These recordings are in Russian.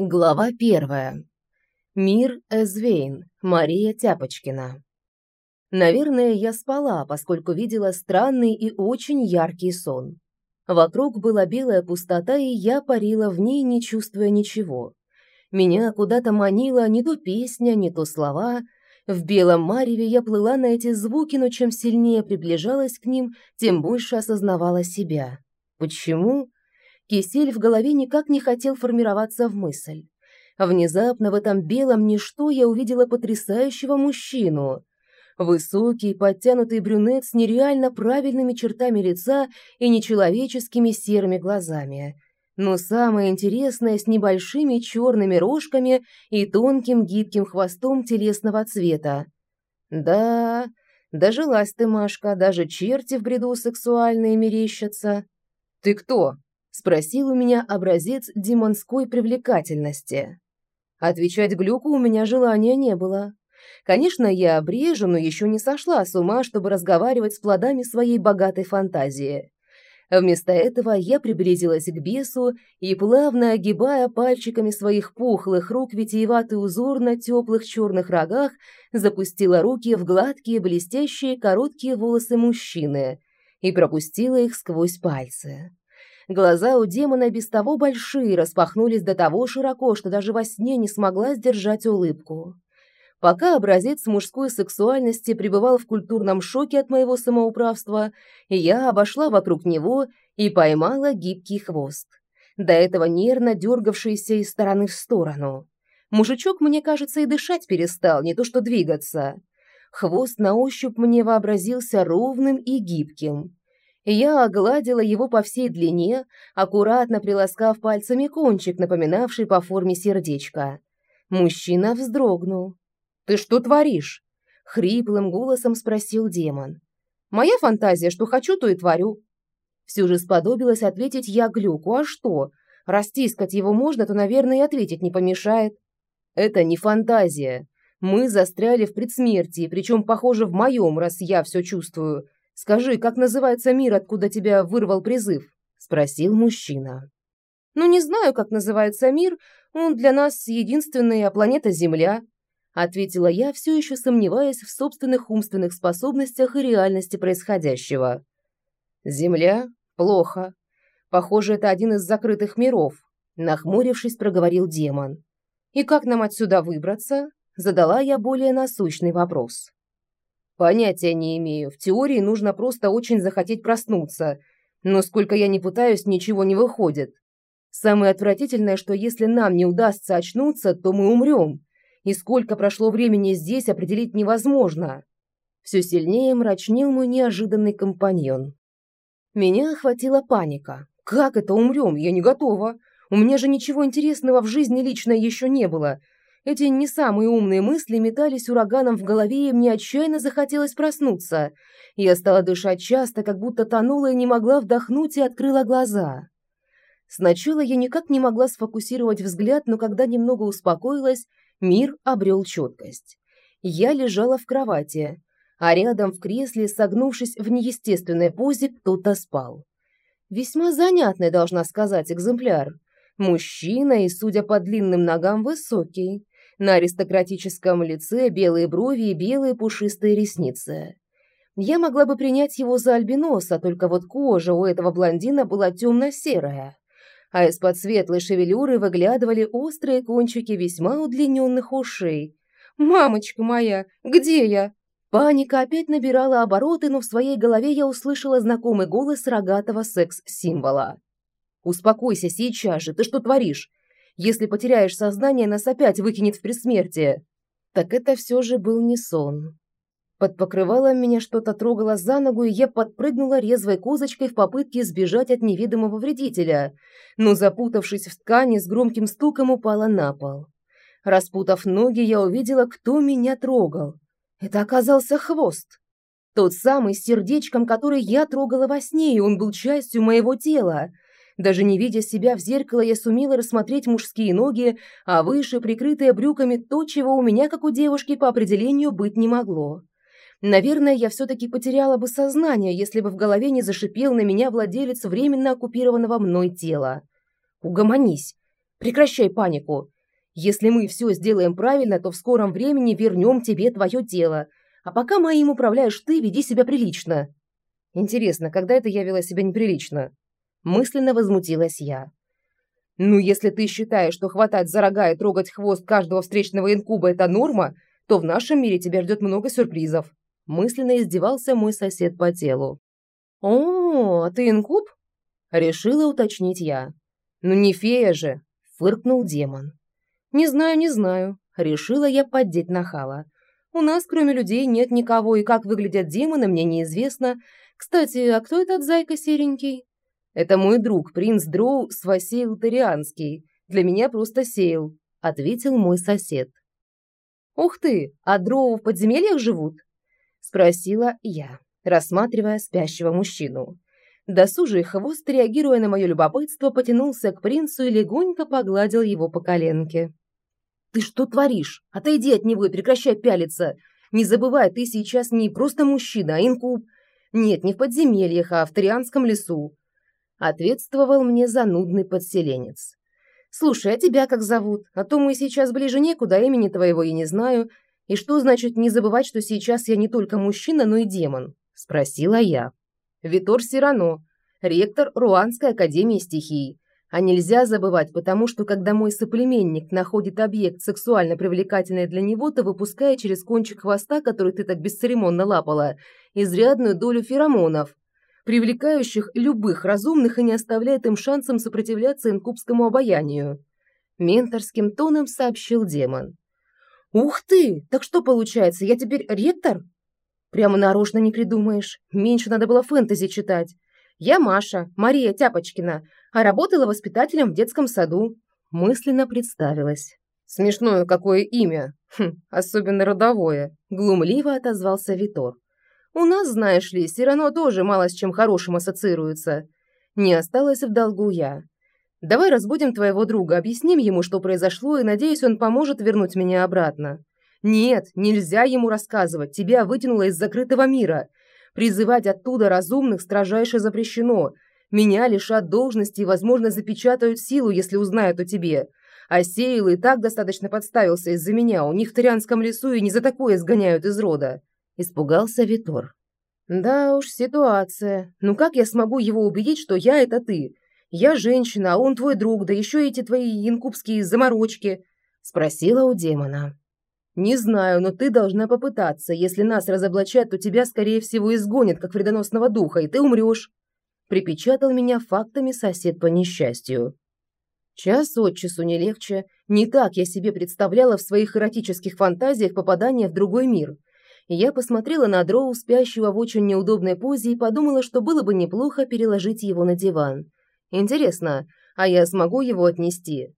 Глава первая. Мир Эзвейн. Мария Тяпочкина. Наверное, я спала, поскольку видела странный и очень яркий сон. Вокруг была белая пустота, и я парила в ней, не чувствуя ничего. Меня куда-то манила не то песня, не то слова. В белом мареве я плыла на эти звуки, но чем сильнее приближалась к ним, тем больше осознавала себя. Почему? Кисель в голове никак не хотел формироваться в мысль. Внезапно в этом белом ничто я увидела потрясающего мужчину. Высокий, подтянутый брюнет с нереально правильными чертами лица и нечеловеческими серыми глазами. Но самое интересное с небольшими черными рожками и тонким гибким хвостом телесного цвета. Да, дожилась ты, Машка, даже черти в бреду сексуальные мерещатся. Ты кто? Спросил у меня образец демонской привлекательности. Отвечать Глюку у меня желания не было. Конечно, я обрежу, но еще не сошла с ума, чтобы разговаривать с плодами своей богатой фантазии. Вместо этого я приблизилась к бесу и, плавно огибая пальчиками своих пухлых рук витиеватый узор на теплых черных рогах, запустила руки в гладкие, блестящие, короткие волосы мужчины и пропустила их сквозь пальцы. Глаза у демона без того большие, распахнулись до того широко, что даже во сне не смогла сдержать улыбку. Пока образец мужской сексуальности пребывал в культурном шоке от моего самоуправства, я обошла вокруг него и поймала гибкий хвост, до этого нервно дергавшийся из стороны в сторону. Мужичок, мне кажется, и дышать перестал, не то что двигаться. Хвост на ощупь мне вообразился ровным и гибким. Я огладила его по всей длине, аккуратно приласкав пальцами кончик, напоминавший по форме сердечко. Мужчина вздрогнул. «Ты что творишь?» — хриплым голосом спросил демон. «Моя фантазия, что хочу, то и творю». Все же сподобилась ответить я Глюку, а что? Растискать его можно, то, наверное, и ответить не помешает. «Это не фантазия. Мы застряли в предсмертии, причем, похоже, в моем, раз я все чувствую. Скажи, как называется мир, откуда тебя вырвал призыв?» – спросил мужчина. «Ну, не знаю, как называется мир. Он для нас единственная планета Земля», – ответила я, все еще сомневаясь в собственных умственных способностях и реальности происходящего. «Земля? Плохо. Похоже, это один из закрытых миров», – нахмурившись, проговорил демон. «И как нам отсюда выбраться?» – задала я более насущный вопрос. Понятия не имею. В теории нужно просто очень захотеть проснуться. Но сколько я не пытаюсь, ничего не выходит. Самое отвратительное, что если нам не удастся очнуться, то мы умрем. И сколько прошло времени здесь, определить невозможно. Все сильнее мрачнил мой неожиданный компаньон. Меня охватила паника. Как это умрем? Я не готова. У меня же ничего интересного в жизни лично еще не было. Эти не самые умные мысли метались ураганом в голове, и мне отчаянно захотелось проснуться. Я стала дышать часто, как будто тонула и не могла вдохнуть, и открыла глаза. Сначала я никак не могла сфокусировать взгляд, но когда немного успокоилась, мир обрел четкость. Я лежала в кровати, а рядом в кресле, согнувшись в неестественной позе, кто-то спал. Весьма занятный, должна сказать, экземпляр. Мужчина и, судя по длинным ногам, высокий. На аристократическом лице белые брови и белые пушистые ресницы. Я могла бы принять его за альбиноса, только вот кожа у этого блондина была темно-серая, а из-под светлой шевелюры выглядывали острые кончики весьма удлиненных ушей. «Мамочка моя, где я?» Паника опять набирала обороты, но в своей голове я услышала знакомый голос рогатого секс-символа. «Успокойся сейчас же, ты что творишь? Если потеряешь сознание, нас опять выкинет в предсмертие. Так это все же был не сон. Под покрывалом меня что-то трогало за ногу, и я подпрыгнула резвой козочкой в попытке сбежать от невидимого вредителя, но, запутавшись в ткани, с громким стуком упала на пол. Распутав ноги, я увидела, кто меня трогал. Это оказался хвост. Тот самый с сердечком, который я трогала во сне, и он был частью моего тела. Даже не видя себя в зеркало, я сумела рассмотреть мужские ноги, а выше, прикрытые брюками, то, чего у меня, как у девушки, по определению быть не могло. Наверное, я все-таки потеряла бы сознание, если бы в голове не зашипел на меня владелец временно оккупированного мной тела. «Угомонись! Прекращай панику. Если мы все сделаем правильно, то в скором времени вернем тебе твое тело. А пока моим управляешь ты, веди себя прилично». Интересно, когда это я вела себя неприлично? Мысленно возмутилась я. Ну, если ты считаешь, что хватать за рога и трогать хвост каждого встречного инкуба – это норма, то в нашем мире тебя ждет много сюрпризов. Мысленно издевался мой сосед по телу. «О, ты инкуб?» Решила уточнить я. «Ну не фея же!» – фыркнул демон. «Не знаю, не знаю». Решила я поддеть нахала. «У нас, кроме людей, нет никого, и как выглядят демоны, мне неизвестно. Кстати, а кто этот зайка серенький?» «Это мой друг, принц Дроу Свасейл Тарианский. Для меня просто Сейл», – ответил мой сосед. «Ух ты, а Дроу в подземельях живут?» – спросила я, рассматривая спящего мужчину. Досужий хвост, реагируя на мое любопытство, потянулся к принцу и легонько погладил его по коленке. «Ты что творишь? Отойди от него и прекращай пялиться. Не забывай, ты сейчас не просто мужчина, а инкуб. Нет, не в подземельях, а в Тарианском лесу. Ответствовал мне занудный подселенец. «Слушай, а тебя как зовут? А то мы сейчас ближе некуда, имени твоего я не знаю. И что значит не забывать, что сейчас я не только мужчина, но и демон?» Спросила я. «Витор Сирано, ректор Руанской академии стихий. А нельзя забывать, потому что когда мой соплеменник находит объект сексуально привлекательный для него, то выпуская через кончик хвоста, который ты так бесцеремонно лапала, изрядную долю феромонов, привлекающих любых разумных и не оставляет им шансом сопротивляться инкубскому обаянию. Менторским тоном сообщил демон. «Ух ты! Так что получается, я теперь ректор?» «Прямо нарочно не придумаешь. Меньше надо было фэнтези читать. Я Маша, Мария Тяпочкина, а работала воспитателем в детском саду». Мысленно представилась. «Смешное какое имя. Хм, особенно родовое», — глумливо отозвался Витор. У нас, знаешь ли, Сирано тоже мало с чем хорошим ассоциируется. Не осталось в долгу я. Давай разбудим твоего друга, объясним ему, что произошло, и, надеюсь, он поможет вернуть меня обратно. Нет, нельзя ему рассказывать, тебя вытянуло из закрытого мира. Призывать оттуда разумных строжайше запрещено. Меня лишат должности и, возможно, запечатают силу, если узнают о тебе. А Сейл и так достаточно подставился из-за меня, у них в Тарианском лесу и не за такое сгоняют из рода. Испугался Витор. «Да уж, ситуация. Ну как я смогу его убедить, что я – это ты? Я женщина, а он твой друг, да еще эти твои инкубские заморочки?» – спросила у демона. «Не знаю, но ты должна попытаться. Если нас разоблачат, то тебя, скорее всего, изгонят, как вредоносного духа, и ты умрешь». Припечатал меня фактами сосед по несчастью. Час от часу не легче. Не так я себе представляла в своих эротических фантазиях попадание в другой мир – я посмотрела на Дроу, спящего в очень неудобной позе, и подумала, что было бы неплохо переложить его на диван. Интересно, а я смогу его отнести?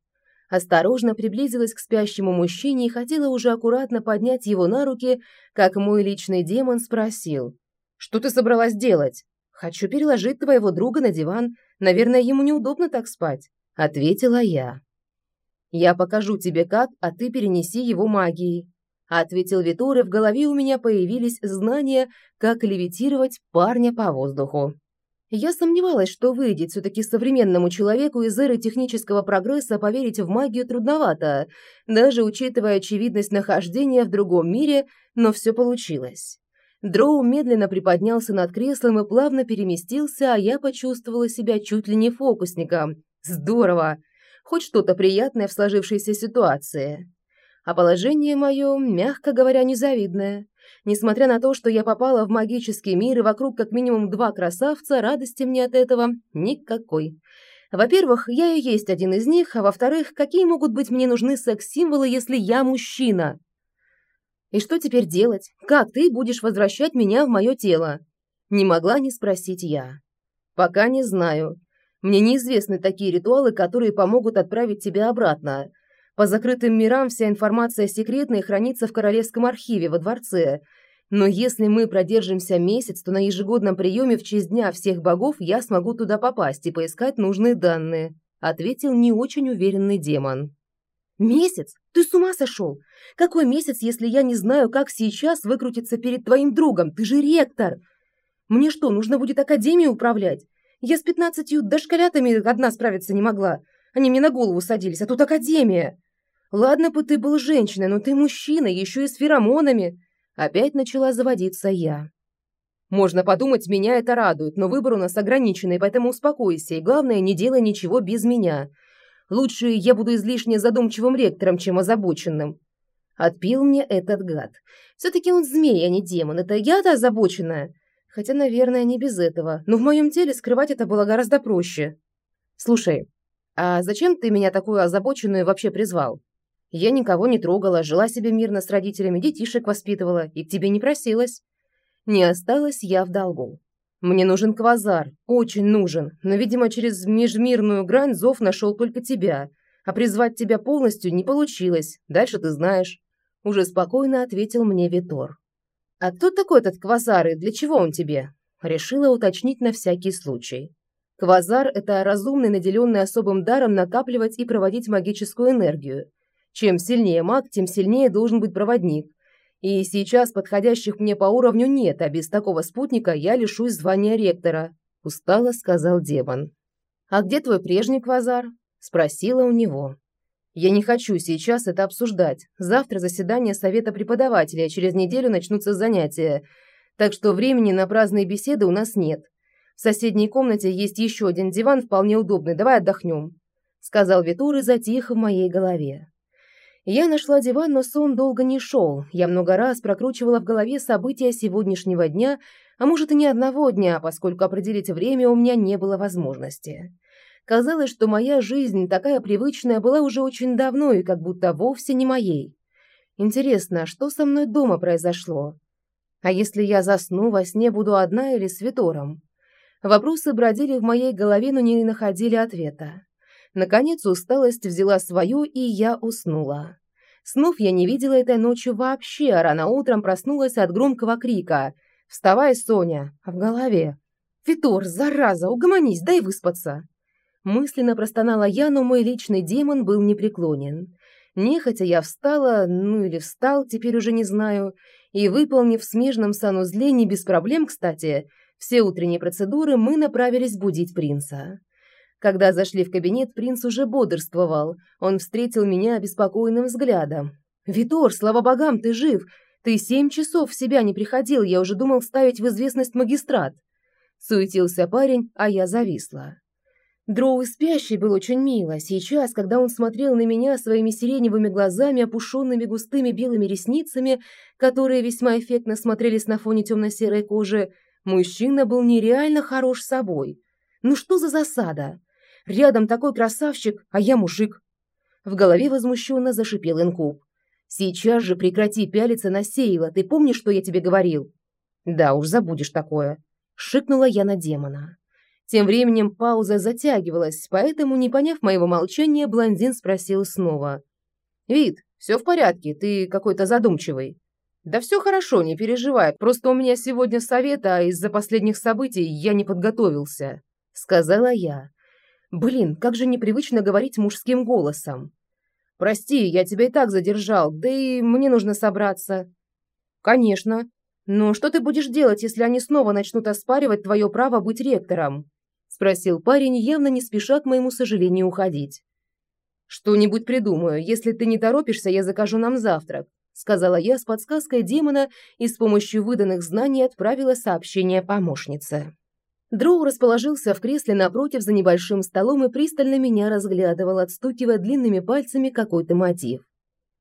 Осторожно приблизилась к спящему мужчине и хотела уже аккуратно поднять его на руки, как мой личный демон спросил. «Что ты собралась делать?» «Хочу переложить твоего друга на диван. Наверное, ему неудобно так спать», — ответила я. «Я покажу тебе как, а ты перенеси его магией», ответил Витор, и в голове у меня появились знания, как левитировать парня по воздуху. Я сомневалась, что выйдет все-таки современному человеку из эры технического прогресса поверить в магию трудновато, даже учитывая очевидность нахождения в другом мире, но все получилось. Дроу медленно приподнялся над креслом и плавно переместился, а я почувствовала себя чуть ли не фокусником. Здорово! Хоть что-то приятное в сложившейся ситуации а положение мое, мягко говоря, незавидное. Несмотря на то, что я попала в магический мир и вокруг как минимум два красавца, радости мне от этого никакой. Во-первых, я и есть один из них, а во-вторых, какие могут быть мне нужны секс-символы, если я мужчина? И что теперь делать? Как ты будешь возвращать меня в мое тело? Не могла не спросить я. Пока не знаю. Мне неизвестны такие ритуалы, которые помогут отправить тебя обратно. По закрытым мирам вся информация секретная хранится в Королевском архиве во дворце. Но если мы продержимся месяц, то на ежегодном приеме в честь Дня всех богов я смогу туда попасть и поискать нужные данные», – ответил не очень уверенный демон. «Месяц? Ты с ума сошел? Какой месяц, если я не знаю, как сейчас выкрутиться перед твоим другом? Ты же ректор! Мне что, нужно будет академию управлять? Я с пятнадцатью дошколятами одна справиться не могла. Они мне на голову садились, а тут академия. Ладно бы ты был женщиной, но ты мужчина, еще и с феромонами. Опять начала заводиться я. Можно подумать, меня это радует, но выбор у нас ограниченный, поэтому успокойся, и главное, не делай ничего без меня. Лучше я буду излишне задумчивым ректором, чем озабоченным. Отпил мне этот гад. Все-таки он змей, а не демон. Это я-то озабоченная. Хотя, наверное, не без этого. Но в моем теле скрывать это было гораздо проще. Слушай, а зачем ты меня такую озабоченную вообще призвал? Я никого не трогала, жила себе мирно с родителями, детишек воспитывала и к тебе не просилась. Не осталась я в долгу. Мне нужен квазар, очень нужен, но, видимо, через межмирную грань зов нашел только тебя, а призвать тебя полностью не получилось, дальше ты знаешь. Уже спокойно ответил мне Витор. «А кто такой этот квазар и для чего он тебе?» Решила уточнить на всякий случай. Квазар – это разумный, наделенный особым даром накапливать и проводить магическую энергию. Чем сильнее маг, тем сильнее должен быть проводник, и сейчас подходящих мне по уровню нет, а без такого спутника я лишусь звания ректора», – устало сказал демон. «А где твой прежний квазар?» – спросила у него. «Я не хочу сейчас это обсуждать. Завтра заседание совета преподавателей, а через неделю начнутся занятия. Так что времени на праздные беседы у нас нет. В соседней комнате есть еще один диван, вполне удобный. Давай отдохнем», – сказал Витур и затих в моей голове. Я нашла диван, но сон долго не шел. Я много раз прокручивала в голове события сегодняшнего дня, а может и не одного дня, поскольку определить время у меня не было возможности. Казалось, что моя жизнь, такая привычная, была уже очень давно и как будто вовсе не моей. Интересно, что со мной дома произошло? А если я засну, во сне буду одна или с Витором? Вопросы бродили в моей голове, но не находили ответа. Наконец усталость взяла свою, и я уснула. Снов я не видела этой ночью вообще, а рано утром проснулась от громкого крика. «Вставай, Соня!» А в голове. «Витор, зараза, угомонись, дай выспаться!» Мысленно простонала я, но мой личный демон был непреклонен. Нехотя я встала, ну или встал, теперь уже не знаю, и, выполнив в смежном санузле, не без проблем, кстати, все утренние процедуры, мы направились будить принца. Когда зашли в кабинет, принц уже бодрствовал. Он встретил меня обеспокоенным взглядом. «Витор, слава богам, ты жив! Ты семь часов в себя не приходил, я уже думал ставить в известность магистрат!» Суетился парень, а я зависла. Дроу спящий был очень мило. Сейчас, когда он смотрел на меня своими сиреневыми глазами, опушенными густыми белыми ресницами, которые весьма эффектно смотрелись на фоне темно-серой кожи, мужчина был нереально хорош собой. Ну что за засада? Рядом такой красавчик, а я мужик. В голове возмущенно зашипел инкуб. Сейчас же прекрати пялиться на Сейла, ты помнишь, что я тебе говорил? Да уж, забудешь такое. Шикнула я на демона. Тем временем пауза затягивалась, поэтому, не поняв моего молчания, блондин спросил снова. «Вид, все в порядке, ты какой-то задумчивый». «Да все хорошо, не переживай, просто у меня сегодня совет, а из-за последних событий я не подготовился», — сказала я. Блин, как же непривычно говорить мужским голосом. Прости, я тебя и так задержал, да и мне нужно собраться. Конечно. Но что ты будешь делать, если они снова начнут оспаривать твое право быть ректором? Спросил парень, явно не спеша к моему сожалению уходить. Что-нибудь придумаю. Если ты не торопишься, я закажу нам завтрак. Сказала я с подсказкой демона и с помощью выданных знаний отправила сообщение помощнице. Дроу расположился в кресле напротив за небольшим столом и пристально меня разглядывал, отстукивая длинными пальцами какой-то мотив.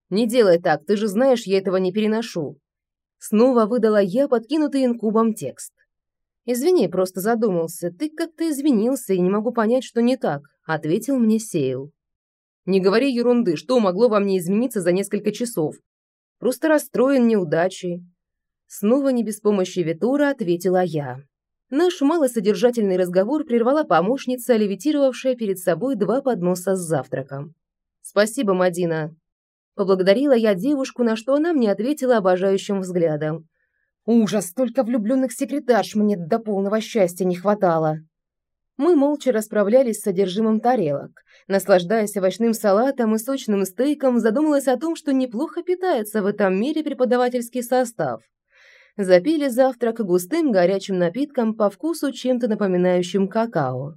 «Не делай так, ты же знаешь, я этого не переношу». Снова выдала я подкинутый инкубом текст. «Извини, просто задумался. Ты как-то извинился, и не могу понять, что не так», — ответил мне Сейл. «Не говори ерунды, что могло во мне измениться за несколько часов? Просто расстроен неудачей». Снова не без помощи Витура ответила я. Наш малосодержательный разговор прервала помощница, левитировавшая перед собой два подноса с завтраком. «Спасибо, Мадина». Поблагодарила я девушку, на что она мне ответила обожающим взглядом. «Ужас, только влюбленных секретарш мне до полного счастья не хватало». Мы молча расправлялись с содержимым тарелок. Наслаждаясь овощным салатом и сочным стейком, задумалась о том, что неплохо питается в этом мире преподавательский состав – Запили завтрак густым горячим напитком по вкусу чем-то напоминающим какао.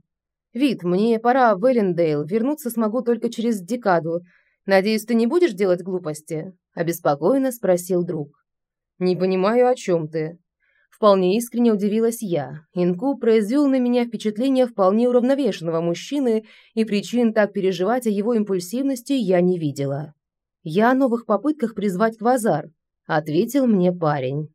«Вид, мне пора в Эллендейл, вернуться смогу только через декаду. Надеюсь, ты не будешь делать глупости?» – обеспокоенно спросил друг. «Не понимаю, о чем ты». Вполне искренне удивилась я. Инку произвел на меня впечатление вполне уравновешенного мужчины, и причин так переживать о его импульсивности я не видела. «Я о новых попытках призвать Квазар», – ответил мне парень.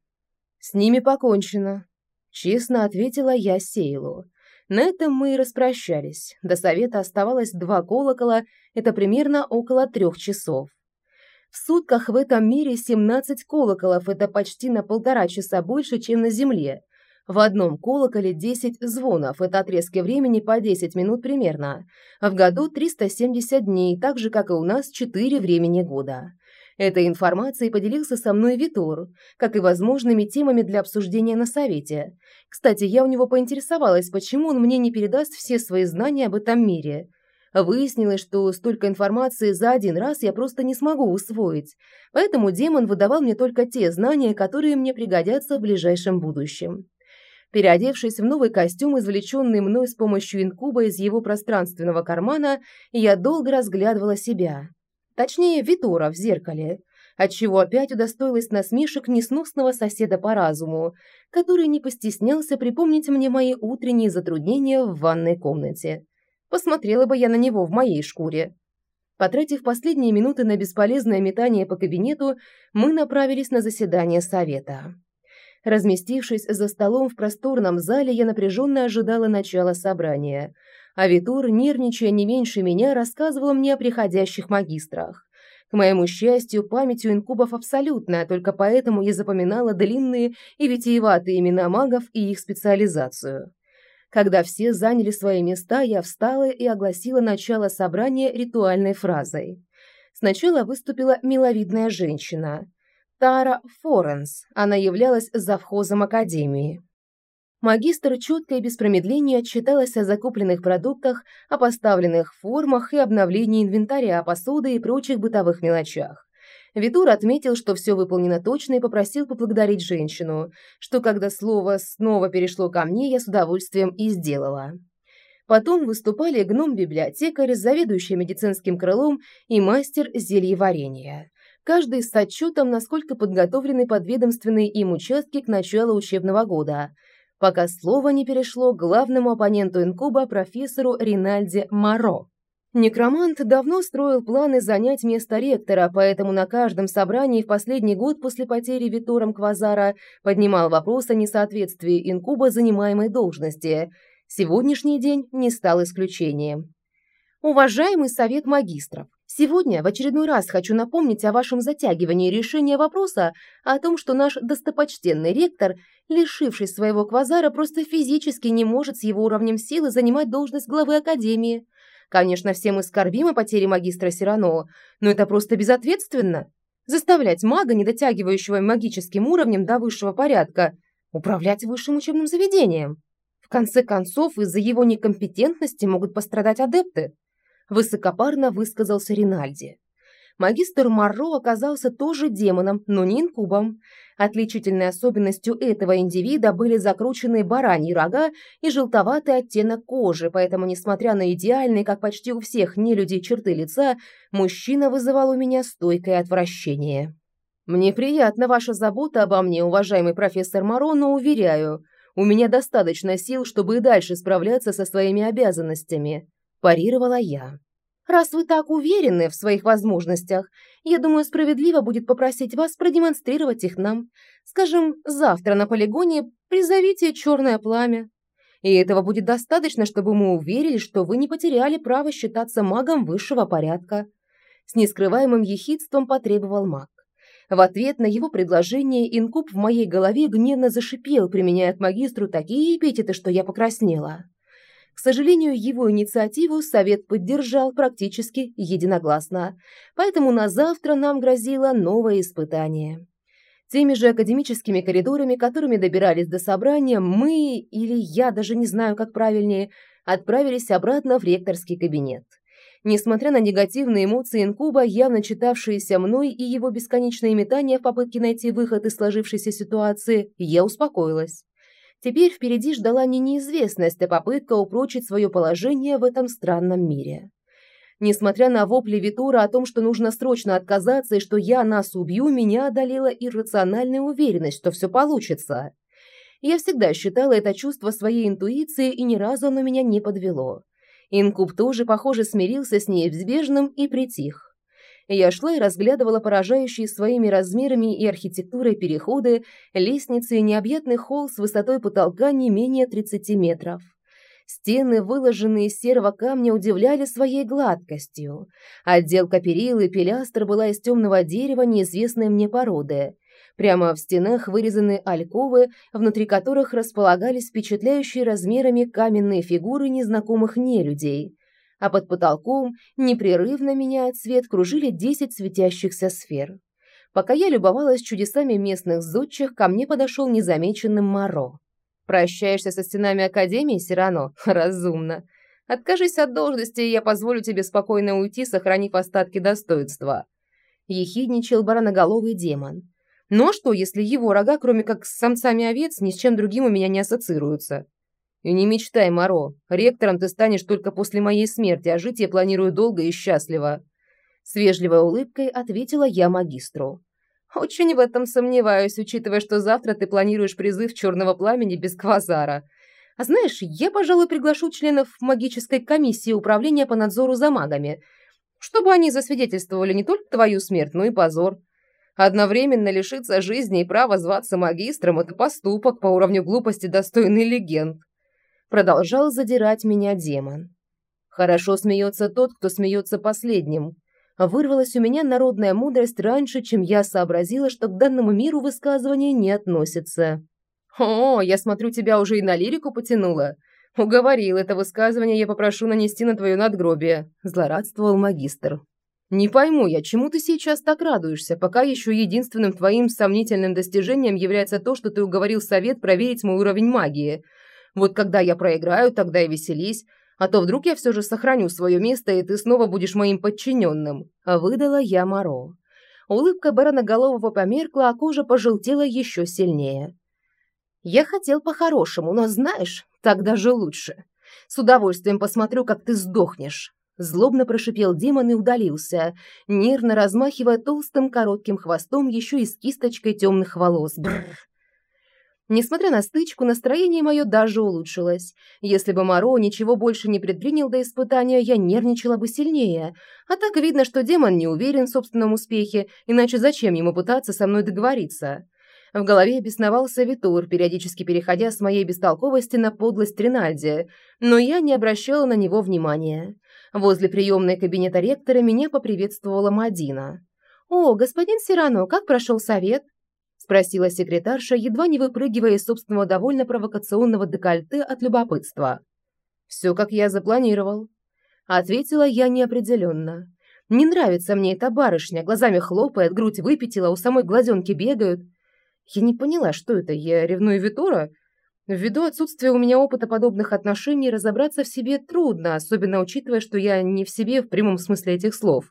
«С ними покончено», – честно ответила я Сейлу. На этом мы и распрощались. До совета оставалось два колокола, это примерно около трех часов. В сутках в этом мире 17 колоколов, это почти на полтора часа больше, чем на Земле. В одном колоколе 10 звонов, это отрезки времени по 10 минут примерно. В году 370 дней, так же, как и у нас 4 времени года. Этой информацией поделился со мной Витор, как и возможными темами для обсуждения на совете. Кстати, я у него поинтересовалась, почему он мне не передаст все свои знания об этом мире. Выяснилось, что столько информации за один раз я просто не смогу усвоить, поэтому демон выдавал мне только те знания, которые мне пригодятся в ближайшем будущем. Переодевшись в новый костюм, извлеченный мной с помощью инкуба из его пространственного кармана, я долго разглядывала себя. Точнее, Витора в зеркале, отчего опять удостоилась насмешек несносного соседа по разуму, который не постеснялся припомнить мне мои утренние затруднения в ванной комнате. Посмотрела бы я на него в моей шкуре. Потратив последние минуты на бесполезное метание по кабинету, мы направились на заседание совета. Разместившись за столом в просторном зале, я напряженно ожидала начала собрания – а Витур, нервничая не меньше меня, рассказывал мне о приходящих магистрах. К моему счастью, память у инкубов абсолютная, только поэтому я запоминала длинные и витиеватые имена магов и их специализацию. Когда все заняли свои места, я встала и огласила начало собрания ритуальной фразой. Сначала выступила миловидная женщина. Тара Форенс. Она являлась завхозом Академии. Магистр четко и без промедления отчиталась о закупленных продуктах, о поставленных формах и обновлении инвентаря, посуды и прочих бытовых мелочах. Витур отметил, что все выполнено точно и попросил поблагодарить женщину, что когда слово снова перешло ко мне, я с удовольствием и сделала. Потом выступали гном-библиотекарь, заведующий медицинским крылом и мастер зельеварения. Каждый с отчетом, насколько подготовлены подведомственные им участки к началу учебного года – пока слово не перешло главному оппоненту инкуба профессору Ринальде Маро. Некромант давно строил планы занять место ректора, поэтому на каждом собрании в последний год после потери Витором Квазара поднимал вопрос о несоответствии инкуба занимаемой должности. Сегодняшний день не стал исключением. Уважаемый совет магистров, Сегодня в очередной раз хочу напомнить о вашем затягивании решения вопроса о том, что наш достопочтенный ректор, лишившись своего квазара, просто физически не может с его уровнем силы занимать должность главы Академии. Конечно, все мы скорбим о потере магистра Сирано, но это просто безответственно. Заставлять мага, не дотягивающего магическим уровнем до высшего порядка, управлять высшим учебным заведением. В конце концов, из-за его некомпетентности могут пострадать адепты высокопарно высказался Ринальди. Магистр Марро оказался тоже демоном, но не инкубом. Отличительной особенностью этого индивида были закрученные бараньи рога и желтоватый оттенок кожи, поэтому, несмотря на идеальные, как почти у всех нелюдей черты лица, мужчина вызывал у меня стойкое отвращение. «Мне приятна ваша забота обо мне, уважаемый профессор Маро, но, уверяю, у меня достаточно сил, чтобы и дальше справляться со своими обязанностями», – парировала я. «Раз вы так уверены в своих возможностях, я думаю, справедливо будет попросить вас продемонстрировать их нам. Скажем, завтра на полигоне призовите черное пламя. И этого будет достаточно, чтобы мы уверились, что вы не потеряли право считаться магом высшего порядка». С нескрываемым ехидством потребовал маг. В ответ на его предложение инкуб в моей голове гневно зашипел, применяя к магистру такие эпитеты, что я покраснела. К сожалению, его инициативу совет поддержал практически единогласно, поэтому на завтра нам грозило новое испытание. Теми же академическими коридорами, которыми добирались до собрания, мы, или я даже не знаю, как правильнее, отправились обратно в ректорский кабинет. Несмотря на негативные эмоции инкуба, явно читавшиеся мной и его бесконечные метания в попытке найти выход из сложившейся ситуации, я успокоилась. Теперь впереди ждала не неизвестность, а попытка упрочить свое положение в этом странном мире. Несмотря на вопли Витура о том, что нужно срочно отказаться и что я нас убью, меня одолела иррациональная уверенность, что все получится. Я всегда считала это чувство своей интуиции, и ни разу оно меня не подвело. Инкуб тоже, похоже, смирился с неизбежным и притих. Я шла и разглядывала поражающие своими размерами и архитектурой переходы, лестницы и необъятный холл с высотой потолка не менее 30 метров. Стены, выложенные из серого камня, удивляли своей гладкостью. Отделка перил и пилястр была из темного дерева неизвестной мне породы. Прямо в стенах вырезаны альковы, внутри которых располагались впечатляющие размерами каменные фигуры незнакомых нелюдей. А под потолком, непрерывно меняя цвет, кружили десять светящихся сфер. Пока я любовалась чудесами местных зодчих, ко мне подошел незамеченным Моро. Прощаешься со стенами Академии, Сирано? Разумно. Откажись от должности, и я позволю тебе спокойно уйти, сохранив остатки достоинства. Ехидничал бараноголовый демон. А что, если его рога, кроме как с самцами овец, ни с чем другим у меня не ассоциируются? И не мечтай, Моро. Ректором ты станешь только после моей смерти, а жить я планирую долго и счастливо. С вежливой улыбкой ответила я магистру. Очень в этом сомневаюсь, учитывая, что завтра ты планируешь призыв черного пламени без квазара. А знаешь, я, пожалуй, приглашу членов магической комиссии управления по надзору за магами, чтобы они засвидетельствовали не только твою смерть, но и позор. Одновременно лишиться жизни и права зваться магистром – это поступок по уровню глупости, достойный легенд. Продолжал задирать меня демон. Хорошо смеется тот, кто смеется последним. Вырвалась у меня народная мудрость раньше, чем я сообразила, что к данному миру высказывание не относится. «О, я смотрю, тебя уже и на лирику потянуло. Уговорил, это высказывание я попрошу нанести на твое надгробие», – злорадствовал магистр. «Не пойму я, чему ты сейчас так радуешься, пока еще единственным твоим сомнительным достижением является то, что ты уговорил совет проверить мой уровень магии. Вот когда я проиграю, тогда и веселись. А то вдруг я все же сохраню свое место, и ты снова будешь моим подчиненным», – выдала я Моро. Улыбка бараноголового померкла, а кожа пожелтела еще сильнее. «Я хотел по-хорошему, но знаешь, так даже лучше. С удовольствием посмотрю, как ты сдохнешь». Злобно прошипел демон и удалился, нервно размахивая толстым коротким хвостом еще и с кисточкой темных волос. Бррр. Несмотря на стычку, настроение мое даже улучшилось. Если бы Моро ничего больше не предпринял до испытания, я нервничала бы сильнее. А так видно, что демон не уверен в собственном успехе, иначе зачем ему пытаться со мной договориться? В голове бесновался Витур, периодически переходя с моей бестолковости на подлость Ринальди, но я не обращала на него внимания. Возле приемной кабинета ректора меня поприветствовала Мадина. «О, господин Сирано, как прошел совет?» Спросила секретарша, едва не выпрыгивая из собственного довольно провокационного декольте от любопытства. «Все, как я запланировал», — ответила я неопределенно. «Не нравится мне эта барышня, глазами хлопает, грудь выпятила, у самой глазенки бегают. Я не поняла, что это, я ревную Витора?» Ввиду отсутствия у меня опыта подобных отношений, разобраться в себе трудно, особенно учитывая, что я не в себе в прямом смысле этих слов.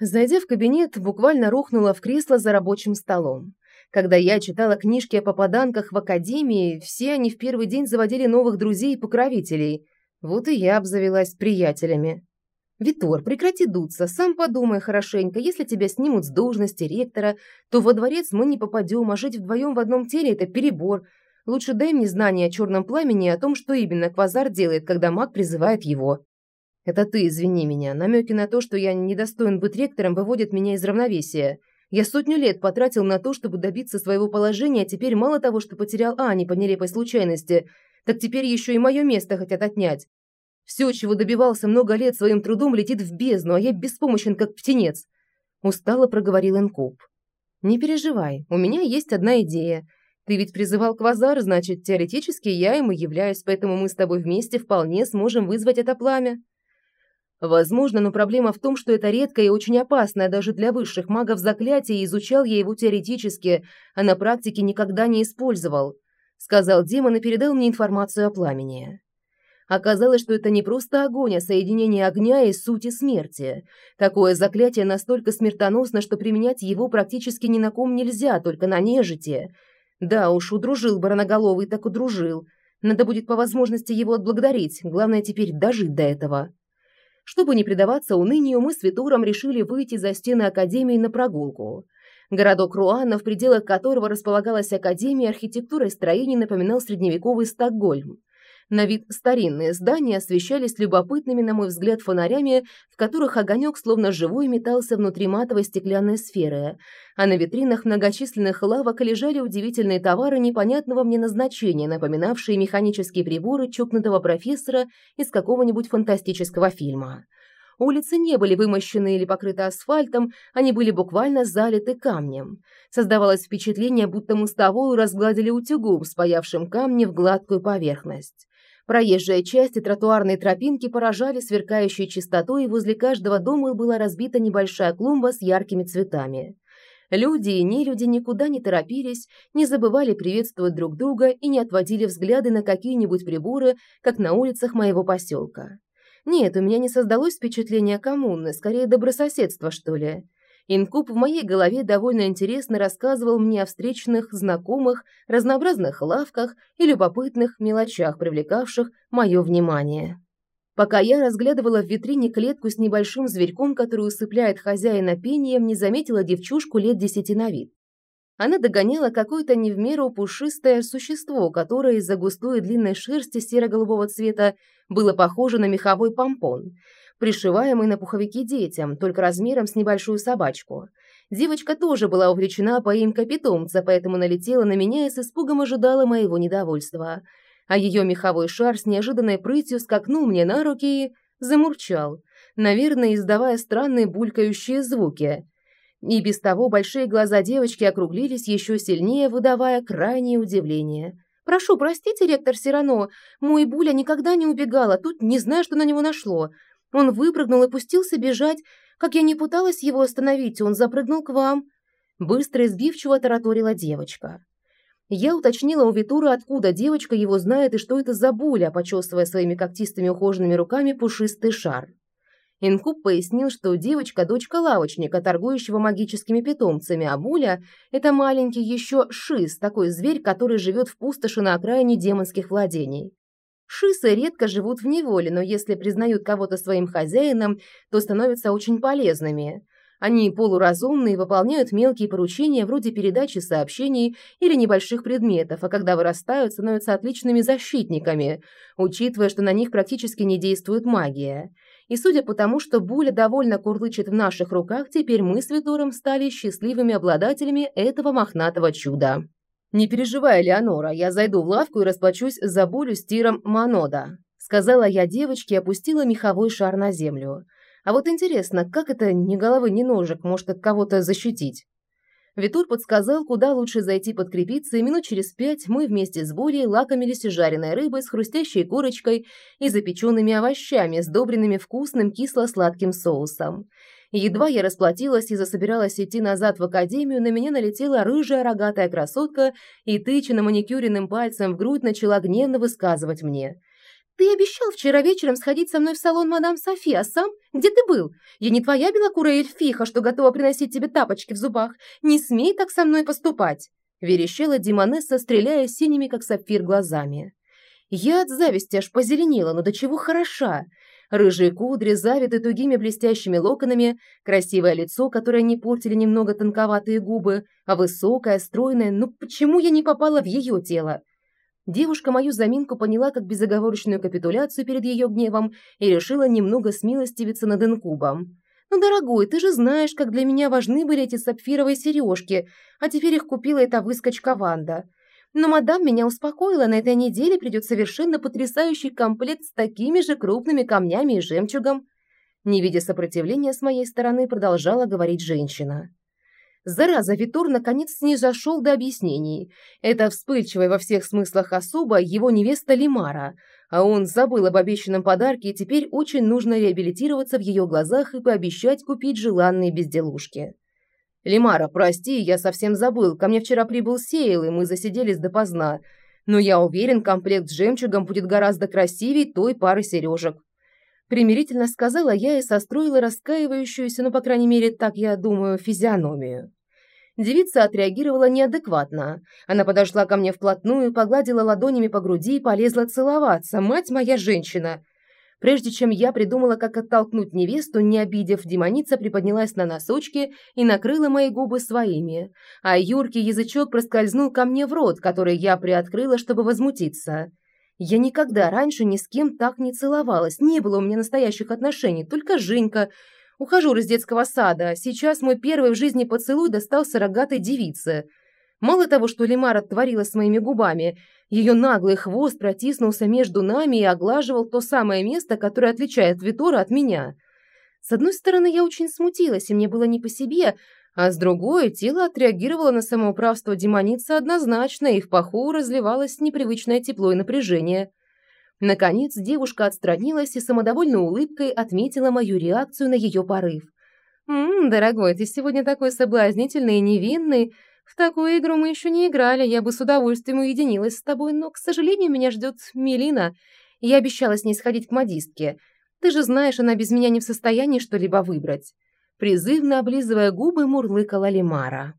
Зайдя в кабинет, буквально рухнула в кресло за рабочим столом. Когда я читала книжки о попаданках в академии, все они в первый день заводили новых друзей и покровителей. Вот и я обзавелась приятелями. «Витор, прекрати дуться, сам подумай хорошенько. Если тебя снимут с должности ректора, то во дворец мы не попадем, а жить вдвоем в одном теле – это перебор. Лучше дай мне знания о черном пламени и о том, что именно Квазар делает, когда маг призывает его». «Это ты извини меня. Намеки на то, что я недостоин быть ректором, выводят меня из равновесия». Я сотню лет потратил на то, чтобы добиться своего положения, а теперь мало того, что потерял Ани по нелепой случайности, так теперь еще и мое место хотят отнять. Все, чего добивался много лет своим трудом, летит в бездну, а я беспомощен, как птенец. Устало проговорил Инкуб. Не переживай, у меня есть одна идея. Ты ведь призывал Квазар, значит, теоретически я ему являюсь, поэтому мы с тобой вместе вполне сможем вызвать это пламя. Возможно, но проблема в том, что это редкое и очень опасное даже для высших магов заклятие, изучал я его теоретически, а на практике никогда не использовал, сказал демон и передал мне информацию о пламени. Оказалось, что это не просто огонь, а соединение огня и сути смерти. Такое заклятие настолько смертоносно, что применять его практически ни на ком нельзя, только на нежити. Да уж, удружил бараноголовый, так удружил. Надо будет по возможности его отблагодарить, главное теперь дожить до этого. Чтобы не предаваться унынию, мы с Витуром решили выйти за стены Академии на прогулку. Городок Руана, в пределах которого располагалась Академия архитектуры и строений, напоминал средневековый Стокгольм. На вид старинные здания освещались любопытными, на мой взгляд, фонарями, в которых огонек словно живой метался внутри матовой стеклянной сферы, а на витринах многочисленных лавок лежали удивительные товары непонятного мне назначения, напоминавшие механические приборы чокнутого профессора из какого-нибудь фантастического фильма. Улицы не были вымощены или покрыты асфальтом, они были буквально залиты камнем. Создавалось впечатление, будто мостовую разгладили утюгом, спаявшим камни в гладкую поверхность. Проезжая часть и тротуарные тропинки поражали сверкающей чистотой, и возле каждого дома была разбита небольшая клумба с яркими цветами. Люди и нелюди никуда не торопились, не забывали приветствовать друг друга и не отводили взгляды на какие-нибудь приборы, как на улицах моего поселка. Нет, у меня не создалось впечатление коммуны, скорее добрососедства, что ли. Инкуб в моей голове довольно интересно рассказывал мне о встречных знакомых, разнообразных лавках и любопытных мелочах, привлекавших мое внимание. Пока я разглядывала в витрине клетку с небольшим зверьком, который усыпляет хозяина пением, не заметила девчушку лет десяти на вид. Она догоняла какое-то не в меру пушистое существо, которое из-за густой длинной шерсти серо-голубого цвета было похоже на меховой помпон – пришиваемый на пуховики детям, только размером с небольшую собачку. Девочка тоже была увлечена поимкой питомца, поэтому налетела на меня и с испугом ожидала моего недовольства. А ее меховой шар с неожиданной прытью скакнул мне на руки и замурчал, наверное, издавая странные булькающие звуки. И без того большие глаза девочки округлились еще сильнее, выдавая крайнее удивление. «Прошу простите, ректор Сирано, мой Буля никогда не убегала, тут не знаю, что на него нашло. Он выпрыгнул и пустился бежать. Как я не пыталась его остановить, он запрыгнул к вам. Быстро и сбивчиво тараторила девочка. Я уточнила у Витура, откуда девочка его знает и что это за буля, почесывая своими когтистыми ухоженными руками пушистый шар. Инкуб пояснил, что девочка – дочка лавочника, торгующего магическими питомцами, а Буля – это маленький еще шиз, такой зверь, который живет в пустоши на окраине демонских владений. Шисы редко живут в неволе, но если признают кого-то своим хозяином, то становятся очень полезными. Они полуразумные, выполняют мелкие поручения вроде передачи сообщений или небольших предметов, а когда вырастают, становятся отличными защитниками, учитывая, что на них практически не действует магия. И судя по тому, что Буля довольно курлычет в наших руках, теперь мы с Витором стали счастливыми обладателями этого мохнатого чуда. «Не переживай, Леонора, я зайду в лавку и расплачусь за булю с тиром Манода», сказала я девочке и опустила меховой шар на землю. А вот интересно, как это ни головы, ни ножек может от кого-то защитить? Витур подсказал, куда лучше зайти подкрепиться, и минут через пять мы вместе с Булей лакомились жареной рыбой с хрустящей корочкой и запеченными овощами, сдобренными вкусным кисло-сладким соусом. Едва я расплатилась и засобиралась идти назад в академию, на меня налетела рыжая рогатая красотка и, тыча на маникюренным пальцем в грудь, начала гневно высказывать мне. «Ты обещал вчера вечером сходить со мной в салон мадам Софи, а сам? Где ты был? Я не твоя белокурая эльфиха, что готова приносить тебе тапочки в зубах. Не смей так со мной поступать!» Верещала Димонесса, стреляя синими, как сапфир, глазами. Я от зависти аж позеленела, но до чего хороша. Рыжие кудри, завиты тугими блестящими локонами, красивое лицо, которое не портили немного тонковатые губы, а высокое, стройное, ну почему я не попала в ее тело? Девушка мою заминку поняла как безоговорочную капитуляцию перед ее гневом и решила немного смилостивиться над инкубом. «Ну, дорогой, ты же знаешь, как для меня важны были эти сапфировые сережки, а теперь их купила эта выскочка Ванда. Но мадам меня успокоила, на этой неделе придет совершенно потрясающий комплект с такими же крупными камнями и жемчугом. Не видя сопротивления с моей стороны, продолжала говорить женщина. Зараза, Витур наконец не зашел до объяснений. Это вспыльчивая во всех смыслах особа его невеста Лимара, а он забыл об обещанном подарке, и теперь очень нужно реабилитироваться в ее глазах и пообещать купить желанные безделушки. «Лимара, прости, я совсем забыл. Ко мне вчера прибыл Сейл, и мы засиделись допоздна. Но я уверен, комплект с жемчугом будет гораздо красивее той пары сережек». Примирительно сказала я и состроила раскаивающуюся, ну, по крайней мере, так я думаю, физиономию. Девица отреагировала неадекватно. Она подошла ко мне вплотную, погладила ладонями по груди и полезла целоваться. Мать моя женщина! Прежде чем я придумала, как оттолкнуть невесту, не обидев, демоница приподнялась на носочки и накрыла мои губы своими. А юркий язычок проскользнул ко мне в рот, который я приоткрыла, чтобы возмутиться. Я никогда раньше ни с кем так не целовалась, не было у меня настоящих отношений, только Женька – Ухожу из детского сада. Сейчас мой первый в жизни поцелуй достался рогатой девице. Мало того, что Лимара творила с моими губами, ее наглый хвост протиснулся между нами и оглаживал то самое место, которое отличает Витора от меня. С одной стороны, я очень смутилась, и мне было не по себе, а с другой, тело отреагировало на самоуправство демоницы однозначно, и в паху разливалось непривычное тепло и напряжение – Наконец девушка отстранилась и самодовольной улыбкой отметила мою реакцию на ее порыв. «Ммм, дорогой, ты сегодня такой соблазнительный и невинный. В такую игру мы еще не играли, я бы с удовольствием уединилась с тобой, но, к сожалению, меня ждет Мелина. Я обещала с ней сходить к модистке. Ты же знаешь, она без меня не в состоянии что-либо выбрать». Призывно облизывая губы, мурлыкала Лимара.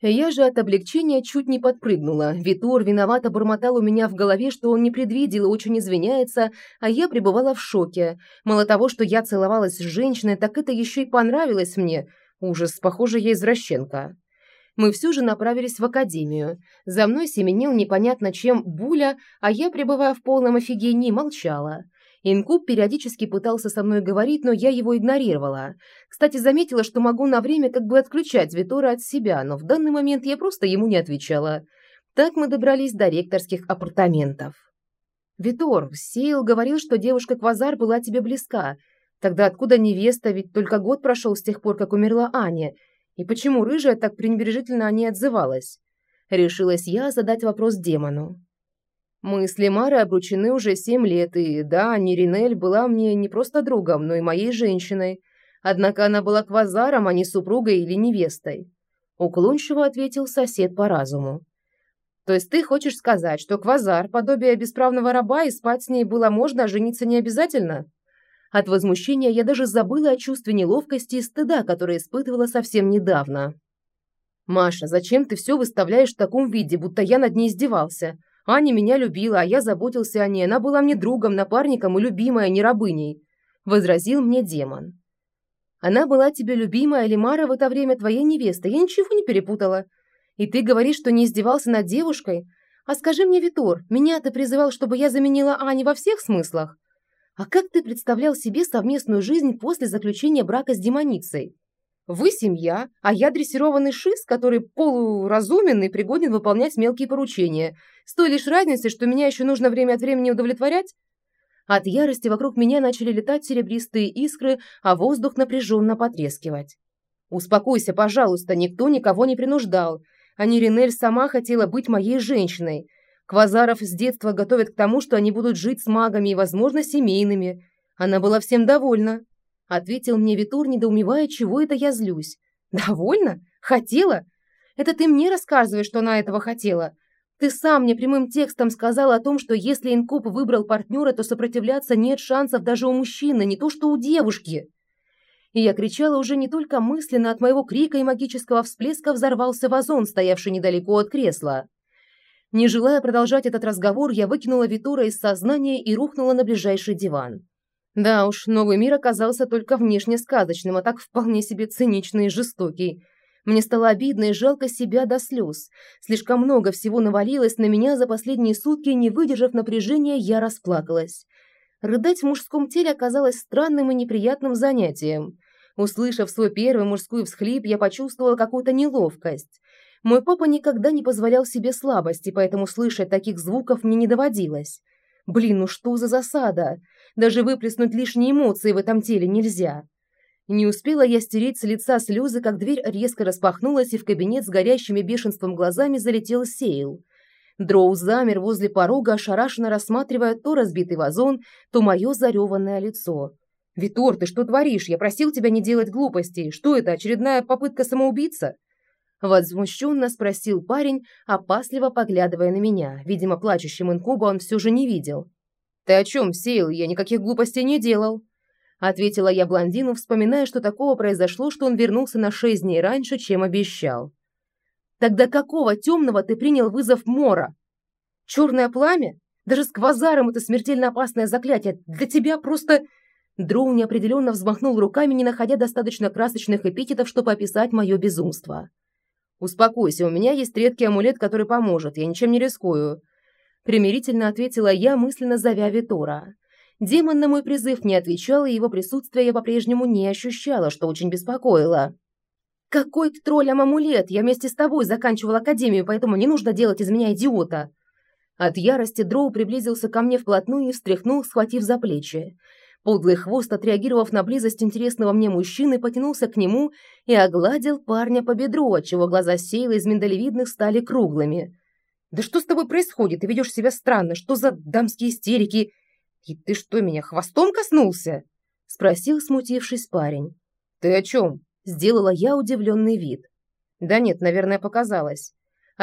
Я же от облегчения чуть не подпрыгнула. Витор виновато бормотал у меня в голове, что он не предвидел и очень извиняется, а я пребывала в шоке. Мало того, что я целовалась с женщиной, так это еще и понравилось мне. Ужас, похоже, я извращенка. Мы все же направились в академию. За мной семенил непонятно чем Буля, а я, пребывая в полном офигении, молчала. Инкуб периодически пытался со мной говорить, но я его игнорировала. Кстати, заметила, что могу на время как бы отключать Витора от себя, но в данный момент я просто ему не отвечала. Так мы добрались до ректорских апартаментов. «Витор, Сейл говорил, что девушка Квазар была тебе близка. Тогда откуда невеста, ведь только год прошел с тех пор, как умерла Аня. И почему рыжая так пренебрежительно о ней отзывалась?» Решилась я задать вопрос демону. Мы с Лемарой обручены уже семь лет, и да, Неринель была мне не просто другом, но и моей женщиной. Однако она была квазаром, а не супругой или невестой. Уклончиво ответил сосед по разуму. То есть ты хочешь сказать, что квазар, подобие бесправного раба, и спать с ней было можно, а жениться не обязательно? От возмущения я даже забыла о чувстве неловкости и стыда, которое испытывала совсем недавно. «Маша, зачем ты все выставляешь в таком виде, будто я над ней издевался? Аня меня любила, а я заботился о ней. Она была мне другом, напарником и любимой, а не рабыней», – возразил мне демон. «Она была тебе любимая, Лимара в это время твоей невесты. Я ничего не перепутала. И ты говоришь, что не издевался над девушкой? А скажи мне, Витор, меня ты призывал, чтобы я заменила Ане во всех смыслах? А как ты представлял себе совместную жизнь после заключения брака с демоницей? Вы семья, а я дрессированный шиз, который полуразумен и пригоден выполнять мелкие поручения. С той лишь разницей, что меня еще нужно время от времени удовлетворять. От ярости вокруг меня начали летать серебристые искры, а воздух напряженно потрескивать. «Успокойся, пожалуйста, никто никого не принуждал. А Неринель сама хотела быть моей женщиной. Квазаров с детства готовят к тому, что они будут жить с магами и, возможно, семейными. Она была всем довольна. Ответил мне Витур, недоумевая, чего это я злюсь. «Довольно? Хотела? Это ты мне рассказываешь, что она этого хотела. Ты сам мне прямым текстом сказал о том, что если инкуб выбрал партнера, то сопротивляться нет шансов даже у мужчины, не то что у девушки». И я кричала уже не только мысленно, от моего крика и магического всплеска взорвался вазон, стоявший недалеко от кресла. Не желая продолжать этот разговор, я выкинула Витура из сознания и рухнула на ближайший диван. Да уж, новый мир оказался только внешне сказочным, а так вполне себе циничный и жестокий. Мне стало обидно и жалко себя до слез. Слишком много всего навалилось на меня за последние сутки, не выдержав напряжения, я расплакалась. Рыдать в мужском теле оказалось странным и неприятным занятием. Услышав свой первый мужской всхлип, я почувствовала какую-то неловкость. Мой папа никогда не позволял себе слабости, поэтому слышать таких звуков мне не доводилось. Блин, ну что за засада? Даже выплеснуть лишние эмоции в этом теле нельзя. Не успела я стереть с лица слезы, как дверь резко распахнулась, и в кабинет с горящими бешенством глазами залетел Сейл. Дроу замер возле порога, ошарашенно рассматривая то разбитый вазон, то мое зареванное лицо. «Витор, ты что творишь? Я просил тебя не делать глупостей. Что это, очередная попытка самоубийца?» Возмущенно спросил парень, опасливо поглядывая на меня. Видимо, плачущим инкуба он все же не видел. «Ты о чем, Сейл? Я никаких глупостей не делал!» Ответила я блондину, вспоминая, что такого произошло, что он вернулся на шесть дней раньше, чем обещал. Тогда какого темного ты принял вызов Мора? Черное пламя? Даже с квазаром это смертельно опасное заклятие. Для тебя просто... Дроу неопределенно взмахнул руками, не находя достаточно красочных эпитетов, чтобы описать мое безумство. «Успокойся, у меня есть редкий амулет, который поможет, я ничем не рискую», примирительно ответила я, мысленно зовя Витора. Демон на мой призыв не отвечал, и его присутствие я по-прежнему не ощущала, что очень беспокоило. «Какой к троллям амулет? Я вместе с тобой заканчивал академию, поэтому не нужно делать из меня идиота!» От ярости Дроу приблизился ко мне вплотную и встряхнул, схватив за плечи. Подлый хвост, отреагировав на близость интересного мне мужчины, потянулся к нему и огладил парня по бедру, отчего глаза Сейла из миндалевидных стали круглыми. «Да что с тобой происходит? Ты ведешь себя странно. Что за дамские истерики? И ты что, меня хвостом коснулся?» — спросил, смутившись парень. «Ты о чем?» — сделала я удивленный вид. «Да нет, наверное, показалось».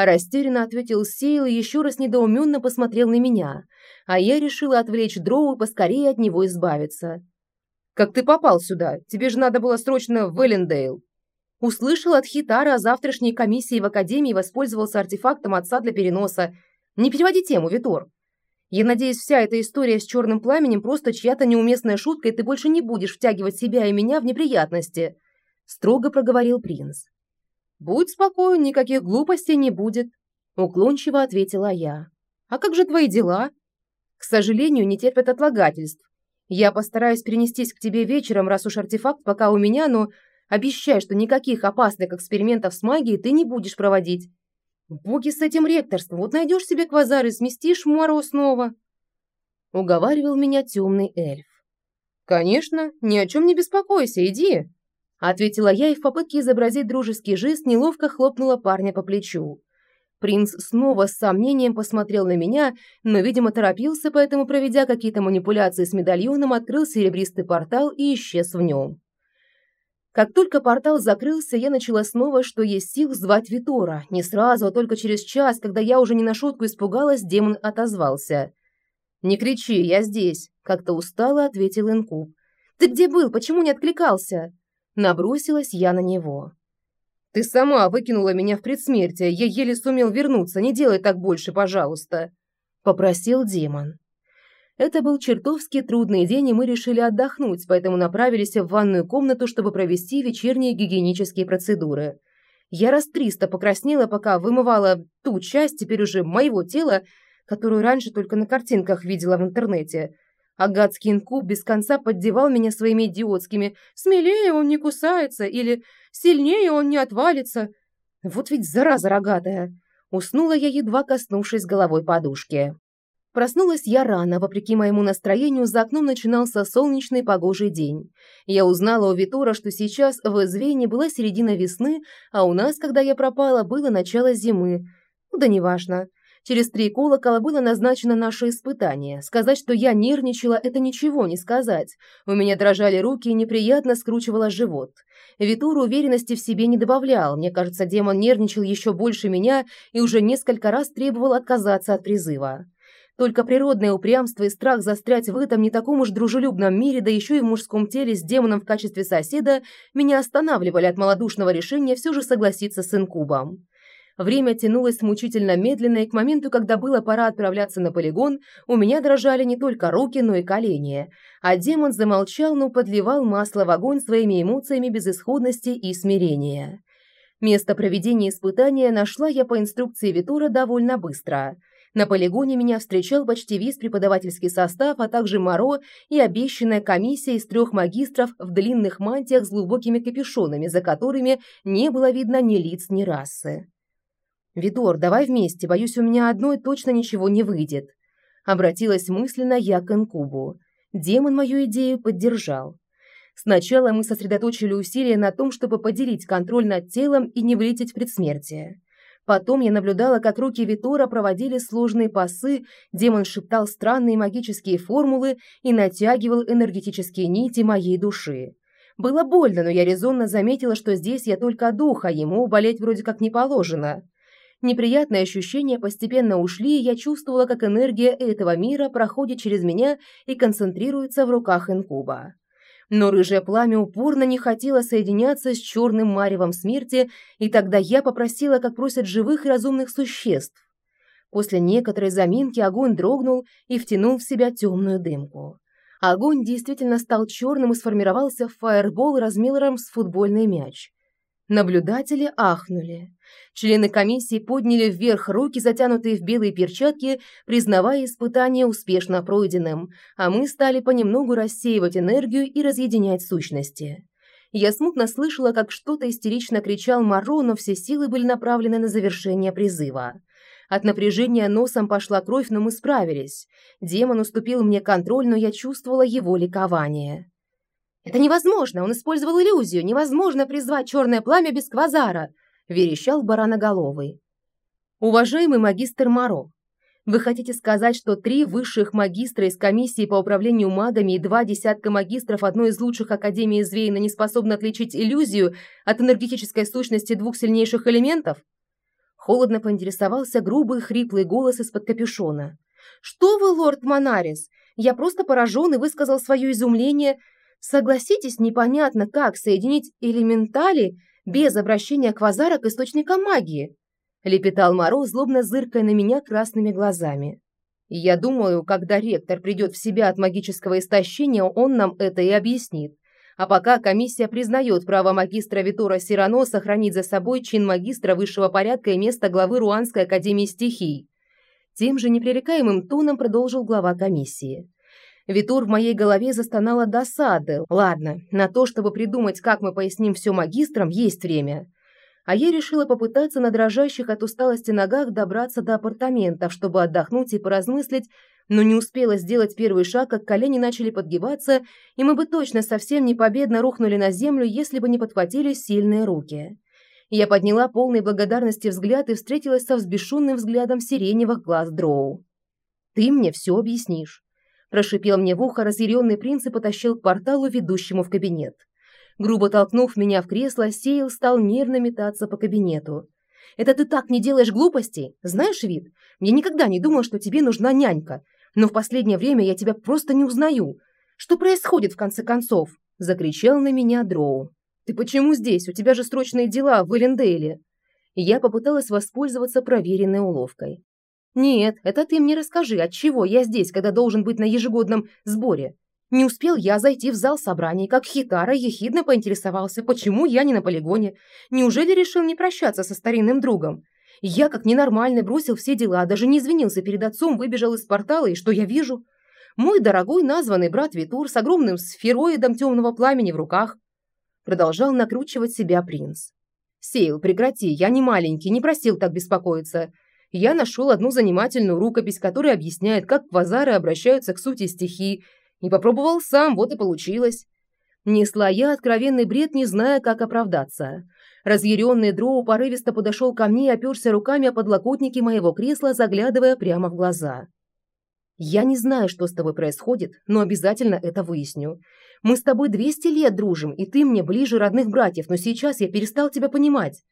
Растерянно ответил Сейл и еще раз недоуменно посмотрел на меня, а я решила отвлечь Дроу и поскорее от него избавиться. «Как ты попал сюда? Тебе же надо было срочно в Эллендейл». Услышал от Хитара о завтрашней комиссии в Академии и воспользовался артефактом отца для переноса. Не переводи тему, Витор. Я надеюсь, вся эта история с черным пламенем просто чья-то неуместная шутка, и ты больше не будешь втягивать себя и меня в неприятности», — строго проговорил принц. «Будь спокоен, никаких глупостей не будет», — уклончиво ответила я. «А как же твои дела?» «К сожалению, не терпят отлагательств. Я постараюсь перенестись к тебе вечером, раз уж артефакт пока у меня, но обещай, что никаких опасных экспериментов с магией ты не будешь проводить. Боги с этим ректорством, вот найдешь себе квазар и сместишь Муаро снова. Уговаривал меня темный эльф. Конечно, ни о чем не беспокойся, иди. Ответила я и в попытке изобразить дружеский жест неловко хлопнула парня по плечу. Принц снова с сомнением посмотрел на меня, но, видимо, торопился, поэтому, проведя какие-то манипуляции с медальоном, открыл серебристый портал и исчез в нем. Как только портал закрылся, я начала снова, что есть сил, звать Витора. Не сразу, а только через час, когда я уже не на шутку испугалась, демон отозвался. «Не кричи, я здесь», — как-то устало ответил Инкуб. «Ты где был? Почему не откликался?» Набросилась я на него. «Ты сама выкинула меня в предсмертие, я еле сумел вернуться, не делай так больше, пожалуйста», — попросил демон. Это был чертовски трудный день, и мы решили отдохнуть, поэтому направились в ванную комнату, чтобы провести вечерние гигиенические процедуры. Я раз триста покраснела, пока вымывала ту часть, теперь уже моего тела, которую раньше только на картинках видела в интернете — а гадский инкуб без конца поддевал меня своими идиотскими «смелее он не кусается» или «сильнее он не отвалится». Вот ведь зараза рогатая. Уснула я, едва коснувшись головой подушки. Проснулась я рано, вопреки моему настроению, за окном начинался солнечный погожий день. Я узнала у Витора, что сейчас в Эзвене была середина весны, а у нас, когда я пропала, было начало зимы. Да неважно. Через три колокола было назначено наше испытание. Сказать, что я нервничала, это ничего не сказать. У меня дрожали руки и неприятно скручивало живот. Витур уверенности в себе не добавлял. Мне кажется, демон нервничал еще больше меня и уже несколько раз требовал отказаться от призыва. Только природное упрямство и страх застрять в этом не таком уж дружелюбном мире, да еще и в мужском теле с демоном в качестве соседа, меня останавливали от малодушного решения все же согласиться с инкубом. Время тянулось мучительно медленно, и к моменту, когда было пора отправляться на полигон, у меня дрожали не только руки, но и колени. А демон замолчал, но подливал масло в огонь своими эмоциями безысходности и смирения. Место проведения испытания нашла я по инструкции Витура довольно быстро. На полигоне меня встречал почти весь преподавательский состав, а также Моро и обещанная комиссия из трех магистров в длинных мантиях с глубокими капюшонами, за которыми не было видно ни лиц, ни расы. «Видор, давай вместе, боюсь, у меня одной точно ничего не выйдет». Обратилась мысленно я к инкубу. Демон мою идею поддержал. Сначала мы сосредоточили усилия на том, чтобы поделить контроль над телом и не вылететь в предсмертие. Потом я наблюдала, как руки Витора проводили сложные пасы, демон шептал странные магические формулы и натягивал энергетические нити моей души. Было больно, но я резонно заметила, что здесь я только дух, а ему болеть вроде как не положено. Неприятные ощущения постепенно ушли, и я чувствовала, как энергия этого мира проходит через меня и концентрируется в руках инкуба. Но рыжее пламя упорно не хотело соединяться с черным маревом смерти, и тогда я попросила, как просят живых и разумных существ. После некоторой заминки огонь дрогнул и втянул в себя темную дымку. Огонь действительно стал черным и сформировался в фаербол размером с футбольный мяч. Наблюдатели ахнули. Члены комиссии подняли вверх руки, затянутые в белые перчатки, признавая испытание успешно пройденным, а мы стали понемногу рассеивать энергию и разъединять сущности. Я смутно слышала, как что-то истерично кричал Маро, но все силы были направлены на завершение призыва. От напряжения носом пошла кровь, но мы справились. Демон уступил мне контроль, но я чувствовала его ликование. «Это невозможно! Он использовал иллюзию! Невозможно призвать черное пламя без квазара!» – верещал бараноголовый. «Уважаемый магистр Моро, вы хотите сказать, что три высших магистра из комиссии по управлению магами и два десятка магистров одной из лучших академий Звейна не способны отличить иллюзию от энергетической сущности двух сильнейших элементов?» Холодно поинтересовался грубый хриплый голос из-под капюшона. «Что вы, лорд Монарис? Я просто поражен и высказал свое изумление – Согласитесь, непонятно, как соединить элементали без обращения квазара к источникам магии. Лепетал Мороз, злобно зыркая на меня красными глазами. Я думаю, когда ректор придет в себя от магического истощения, он нам это и объяснит. А пока комиссия признает право магистра Витора Сирано сохранить за собой чин магистра высшего порядка и место главы Руанской академии стихий. Тем же непререкаемым тоном продолжил глава комиссии. Витур в моей голове застонала досады. Ладно, на то, чтобы придумать, как мы поясним все магистрам, есть время. А я решила попытаться на дрожащих от усталости ногах добраться до апартаментов, чтобы отдохнуть и поразмыслить, но не успела сделать первый шаг, как колени начали подгибаться, и мы бы точно совсем не победно рухнули на землю, если бы не подхватили сильные руки. Я подняла полный благодарности взгляд и встретилась со взбешенным взглядом сиреневых глаз Дроу. «Ты мне все объяснишь. Прошипел мне в ухо разъяренный принц и потащил к порталу, ведущему в кабинет. Грубо толкнув меня в кресло, Сейл стал нервно метаться по кабинету. «Это ты так не делаешь глупостей? Знаешь, вид, я никогда не думал, что тебе нужна нянька, но в последнее время я тебя просто не узнаю. Что происходит, в конце концов?» – закричал на меня Дроу. «Ты почему здесь? У тебя же срочные дела в Эллендейле». Я попыталась воспользоваться проверенной уловкой. «Нет, это ты мне расскажи, от чего я здесь, когда должен быть на ежегодном сборе. Не успел я зайти в зал собраний, как Хитара ехидно поинтересовался, почему я не на полигоне. Неужели решил не прощаться со старинным другом? Я, как ненормальный, бросил все дела, даже не извинился перед отцом, выбежал из портала, и что я вижу? Мой дорогой названный брат Витур с огромным сфероидом темного пламени в руках. Продолжал накручивать себя принц. «Сейл, прекрати, я не маленький, не просил так беспокоиться я нашел одну занимательную рукопись, которая объясняет, как квазары обращаются к сути стихии, и попробовал сам, вот и получилось. Несла я откровенный бред, не зная, как оправдаться. Разъяренный дроу порывисто подошел ко мне и оперся руками о подлокотники моего кресла, заглядывая прямо в глаза. «Я не знаю, что с тобой происходит, но обязательно это выясню. Мы с тобой 200 лет дружим, и ты мне ближе родных братьев, но сейчас я перестал тебя понимать.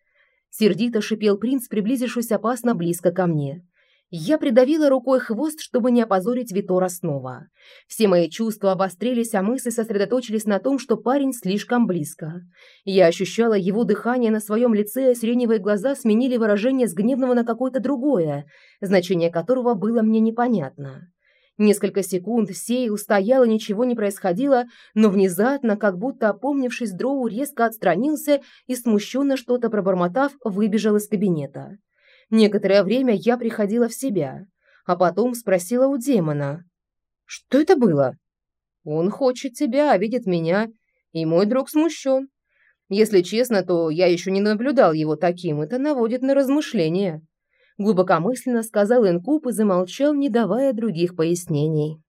Сердито шипел принц, приблизившись опасно близко ко мне. Я придавила рукой хвост, чтобы не опозорить Витора снова. Все мои чувства обострились, а мысли сосредоточились на том, что парень слишком близко. Я ощущала его дыхание на своем лице, а сиреневые глаза сменили выражение с гневного на какое-то другое, значение которого было мне непонятно. Несколько секунд сей устоял и ничего не происходило, но внезапно, как будто опомнившись, Дроу резко отстранился и, смущенно что-то пробормотав, выбежал из кабинета. Некоторое время я приходила в себя, а потом спросила у демона. «Что это было?» «Он хочет тебя, а видит меня, и мой друг смущен. Если честно, то я еще не наблюдал его таким, это наводит на размышления» глубокомысленно сказал Инкуб и замолчал, не давая других пояснений.